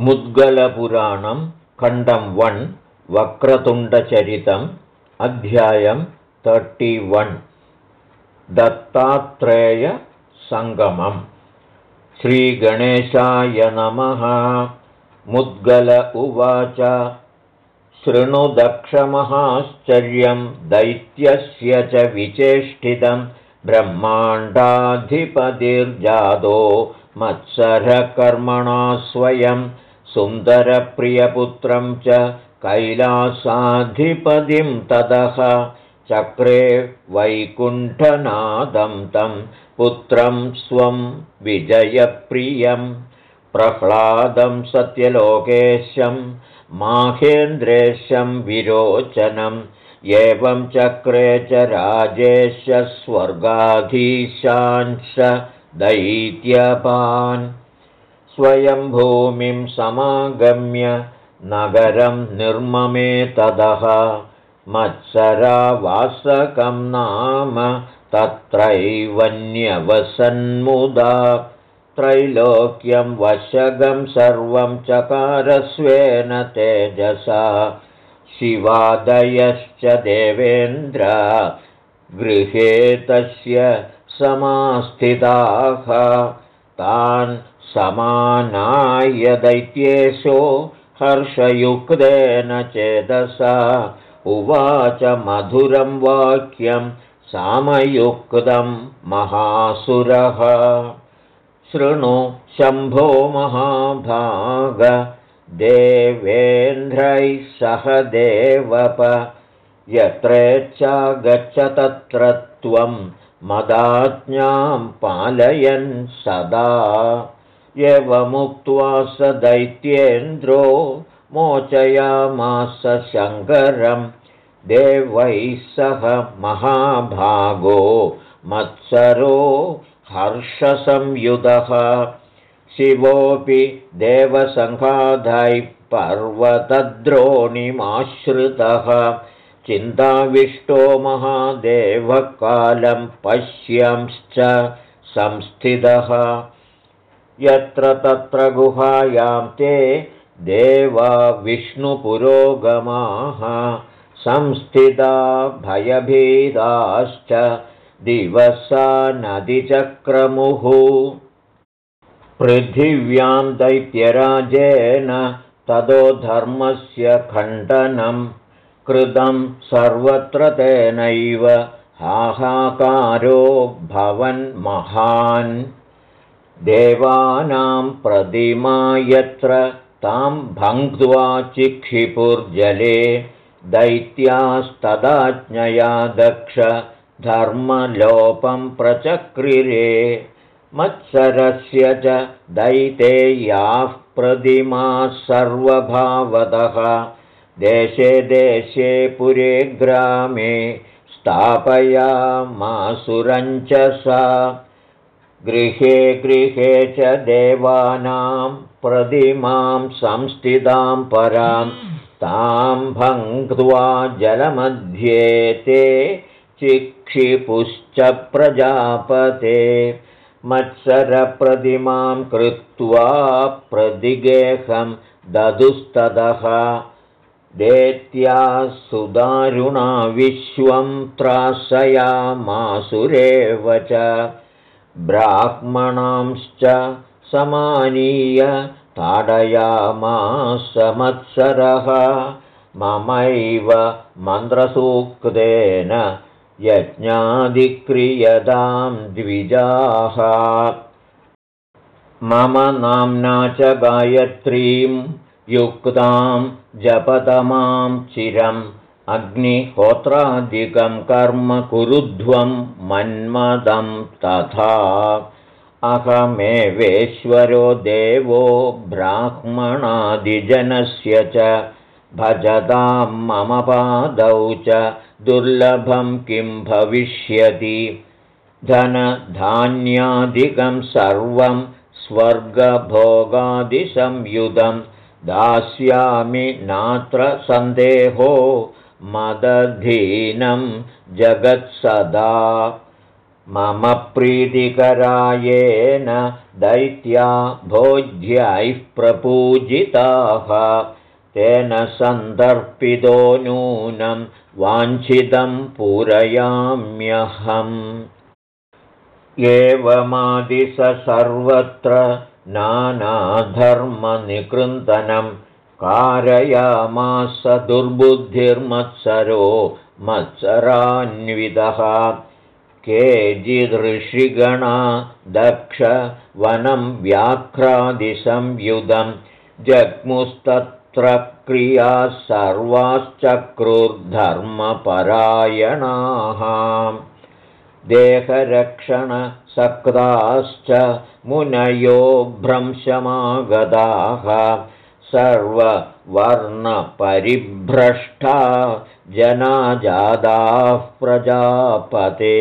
मुद्गलपुराणं खण्डं वन् वक्रतुण्डचरितम् अध्यायं वन् दत्तात्रेयसङ्गमम्। श्रीगणेशाय नमः। मुद्गल उवाच। शृणुदक्षमहाश्चर्यं दैत्यस्य च विचेष्टितं ब्रह्माण्डाधिपतिर्जातो मत्सरकर्मणा स्वयं सुन्दरप्रियपुत्रं च कैलासाधिपतिं ततः चक्रे वैकुण्ठनादं तं पुत्रं स्वं विजयप्रियं प्रह्लादं सत्यलोकेशं माहेन्द्रेशं विरोचनम् एवं चक्रे च राजेश स्वर्गाधीशांश दैत्यपान् स्वयं भूमिं समागम्य नगरं निर्ममे तदः। मत्सरावासकं नाम तत्रैवन्यवसन्मुदा। त्रैलोक्यं वशगं सर्वं चकारस्वेन तेजसा। शिवादयश्च देवेन्द्र गृहे तस्य समास्थिताः। तान् समानाय दैत्येशो हर्षयुक्तेन चेदसा। उवाच मधुरं वाक्यं सामयुक्तं महासुरः। शृणु शम्भो महाभाग देवेन्द्रैः सह देवप। यत्रेच्छा गच्छ तत्र त्वं मदाज्ञां पालयन् सदा एवमुक्त्वा स दैत्येन्द्रो मोचयामास शङ्करं। देवैः सह महाभागो मत्सरो हर्षसंयुधः। शिवोऽपि देवसङ्घाधैः पर्वतद्रोणिमाश्रितः। चिन्ताविष्टो महादेवकालं पश्यंश्च संस्थितः यत्र तत्र गुहायां ते देवा विष्णुपुरोगमाः संस्थिता भयभेदाश्च दिवसा नदीचक्रमुः। पृथिव्यां दैत्यराजेन ततो धर्मस्य खण्डनं कृतं सर्वत्र तेनैव हाहाकारो भवन्महान् देवानां प्रतिमा यत्र तां भङ्क्त्वा चिक्षिपुर्जले दैत्यास्तदाज्ञया दक्ष धर्मलोपं प्रचक्रिरे। मत्सरस्य च दैतेयाः प्रतिमाः सर्वभावतः। देशे देशे पुरे ग्रामे स्थापयामासुरञ्च सा गृहे गृहे च देवानां प्रतिमां संस्थितां परां तां भङ्क्त्वा जलमध्ये ते चिक्षिपुश्च प्रजापते। मत्सरप्रतिमां कृत्वा प्रतिगेहं ददुस्ततः देत्याः सुदारुणा विश्वं त्रासयामासुरेव च ब्राह्मणांश्च समानीय ताडयामासमत्सरः ममैव मन्त्रसूक्तेन यज्ञाधिक्रियतां द्विजाः। मम नाम्ना च गायत्रीं युक्तां जपतमां चिरम् अग्निहोत्रादिकं कर्म कुरुध्वं मन्मदं तथा। अहमेवेश्वरो देवो ब्राह्मणादिजनस्य च भजतां मम पादौ च दुर्लभं किं भविष्यति। धनधान्यादिकं सर्वं स्वर्गभोगादिसंयुधं दास्यामि नात्र सन्देहो मदधीनं जगत्सदा मम प्रीतिकरायेन दैत्या भोज्यैः प्रपूजिताः। तेन सन्दर्पितो नूनं वाञ्छितं पूरयाम्यहम्। एवमादिश सर्वत्र नानाधर्मनिकृन्तनं कारयामास दुर्बुद्धिर्मत्सरो मत्सरान्वितः। केचिदृषिगणा दक्ष वनं व्याघ्रादिसंयुधं। जग्मुस्तत्र क्रियाः सर्वाश्चक्रुर्धर्मपरायणाः। देहरक्षणसक्ताश्च मुनयो भ्रंशमागताः सर्ववर्णपरिभ्रष्टा जनाजादाः प्रजापते।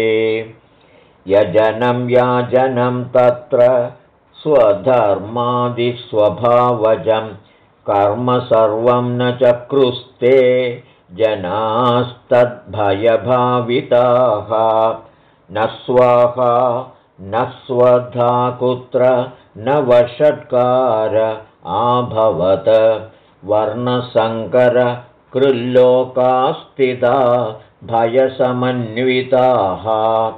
यजनं याजनं तत्र स्वधर्मादिस्वभावजं कर्म सर्वं न चक्रुस्ते जनास्तद्भयभाविताः। न स्वाहा न स्वधा कुत्र न वषट्कार आभवत्। वर्णसङ्करकृल्लोकास्थिता भयसमन्विताः।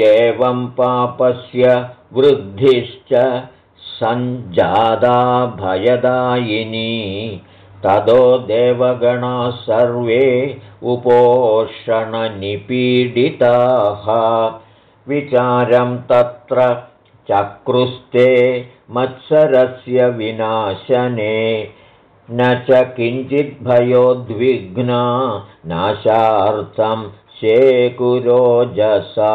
एवं पापस्य वृद्धिश्च सञ्जादा भयदायिनी। तदो देवगणाः सर्वे उपोषणनिपीडिताः। विचारं तत्र चक्रुस्ते मत्सरस्य विनाशने। न च किञ्चिद्भयोद्विघ्ना नाशार्थं शेकुरोजसा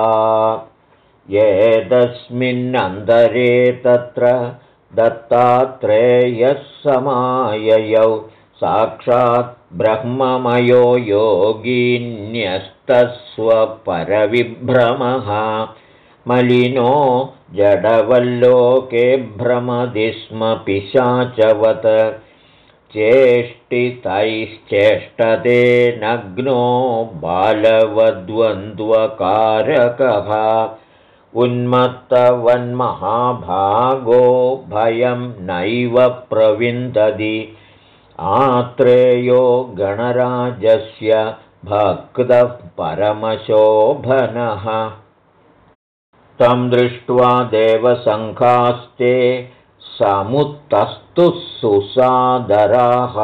एतस्मिन्नन्तरे तत्र दत्तात्रेयः समाययौ। साक्षात् ब्रह्ममयो योगिन्यस्तस्वपरविभ्रमः मलिनो जडवल्लोके भ्रमदि स्म पिशाचवत् चेष्टितैश्चेष्टते नग्नो बालवद्वन्द्वकारकः। उन्मत्तवन्महाभागो भयं नैव प्रविन्दति। आत्रेयो गणराजस्य भक्तः परमशोभनः तं दृष्ट्वा देवसङ्घास्ते समुत्तस्तु सुसादराः।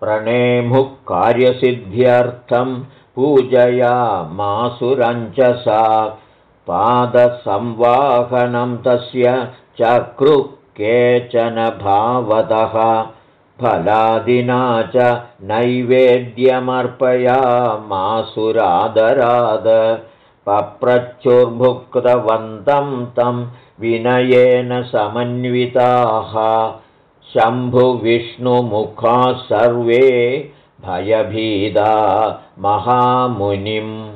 प्रणेमुः कार्यसिद्ध्यर्थं पूजया मासुरञ्चसा पादसंवाहनं तस्य चक्रु केचन भावतः फलादिना च नैवेद्यमर्पयामासुरादराद पप्रच्युर्भुक्तवन्तं तं विनयेन समन्विताः। शम्भुविष्णुमुखाः सर्वे भयभीदा महामुनिं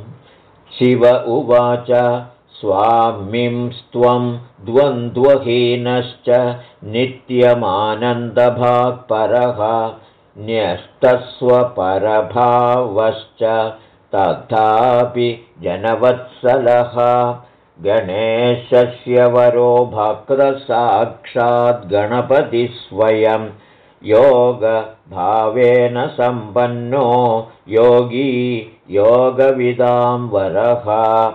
शिव उवाच स्वामिंस्त्वं द्वन्द्वहीनश्च नित्यमानन्दभाक्परः न्यस्तस्वपरभावश्च तथापि जनवत्सलः गणेशस्य वरो भक्तसाक्षाद्गणपतिस्वयं योगभावेन सम्पन्नो योगी योगविदां वरः।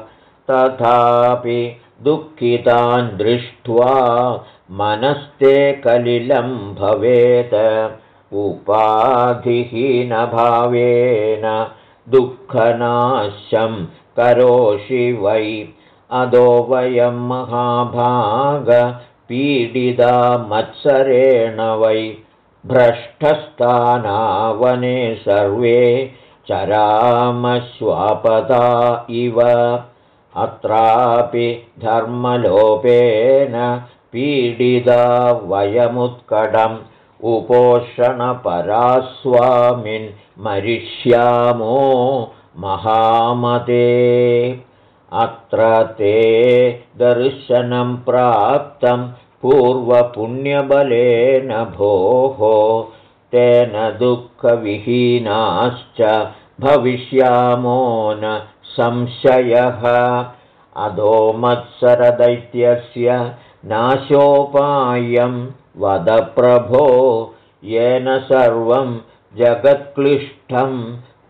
तथापि दुःखितान् दृष्ट्वा मनस्ते कलिलं भवेत्। उपाधिहीनभावेन दुःखनाशं करोषि वै। अदो वयं महाभागपीडिता मत्सरेण वै। भ्रष्टस्थानावने सर्वे चरामश्वापदा इव। अत्रापि धर्मलोपेन पीडिता वयमुत्कडम् उपोषणपरास्वामिन् मरिष्यामो महामते अत्र ते दर्शनं प्राप्तं पूर्वपुण्यबलेन भोः। तेन दुःखविहीनाश्च भविष्यामो न संशयः। अधोमत्सरदैत्यस्य नाशोपायं वदप्रभो येन सर्वं जगत्क्लिष्टं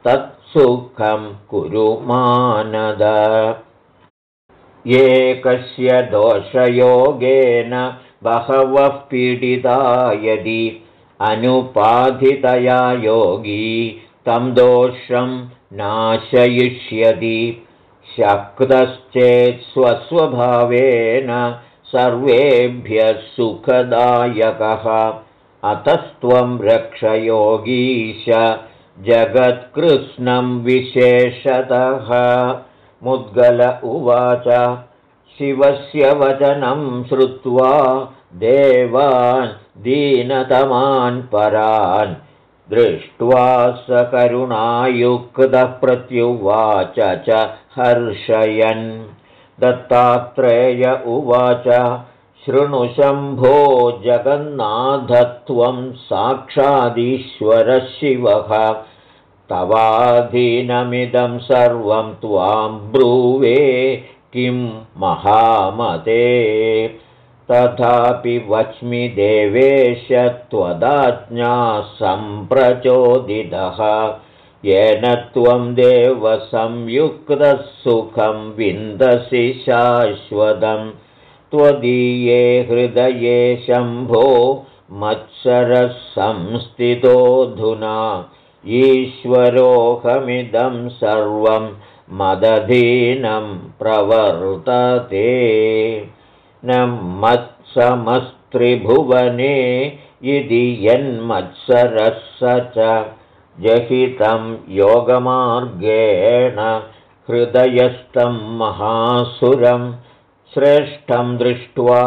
तत्सुखं कुरु मानद। एकस्य दोषयोगेन बहवः पीडिता यदि अनुपाधितया योगी तं दोषं नाशयिष्यति। शक्तश्चेत् स्वस्वभावेन सर्वेभ्यः सुखदायकः। अतस्त्वं रक्षयोगीश जगत्कृत्स्नं विशेषतः। मुद्गल उवाच। शिवस्य वचनं श्रुत्वा देवान् दीनतमान् परान् दृष्ट्वा स करुणायुक्तः प्रत्युवाच च हर्षयन् दत्तात्रेय उवाच शृणुशम्भो जगन्नाथत्वं साक्षादीश्वरशिवः। तवाधीनमिदं सर्वं त्वां ब्रूवे किं महामते। तथापि वच्मि देवेश त्वदाज्ञा सम्प्रचोदितः येन त्वं देवसंयुक्तः सुखं विन्दसि शाश्वतं त्वदीये हृदये शम्भो मत्सरः संस्थितोऽधुना ईश्वरोऽहमिदं सर्वं मदधीनं प्रवर्तते। न मत्समस्त्रिभुवने यदि यन्मत्सरः स च जहितं योगमार्गेण हृदयस्थं महासुरं श्रेष्ठं दृष्ट्वा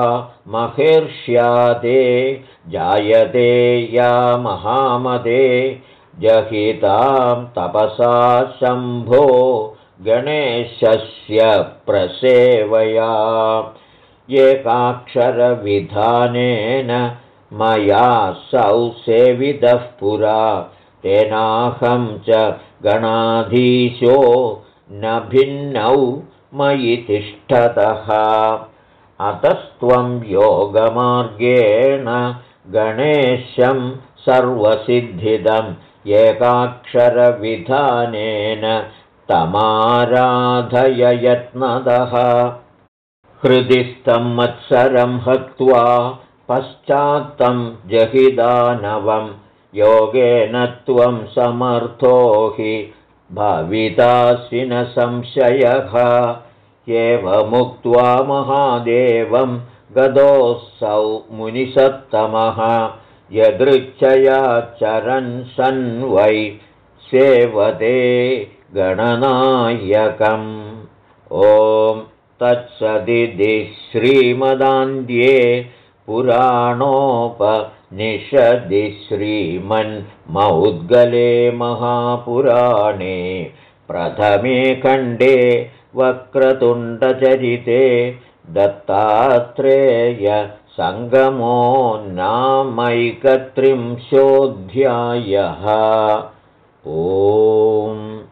महेर्ष्यादे जायते या महामदे जहितां तपसा शम्भो गणेशस्य प्रसेवया। एकाक्षरविधानेन मया सौ सेवितः पुरा तेनाहं च गणाधीशो न भिन्नौ मयि तिष्ठतः। अतस्त्वं योगमार्गेण गणेशं सर्वसिद्धिदम् एकाक्षरविधानेन तमाराधय यत्नदः। हृदिस्थं मत्सरं हत्वा पश्चात्तं जहिदानवं योगेन त्वं समर्थो हि भवितासि न संशयः। एवमुक्त्वा महादेवं गदोऽसौ मुनिसत्तमः। यदृच्छया चरन् सन् वै सेवते गणनायकम्। ॐ तत्सदिति श्रीमदान्ध्ये पुराणोपनिषदि श्रीमन्मौद्गले महापुराणे प्रथमे खण्डे वक्रतुण्डचरिते दत्तात्रेय सङ्गमो नामैकत्रिंशोऽध्यायः। ओम्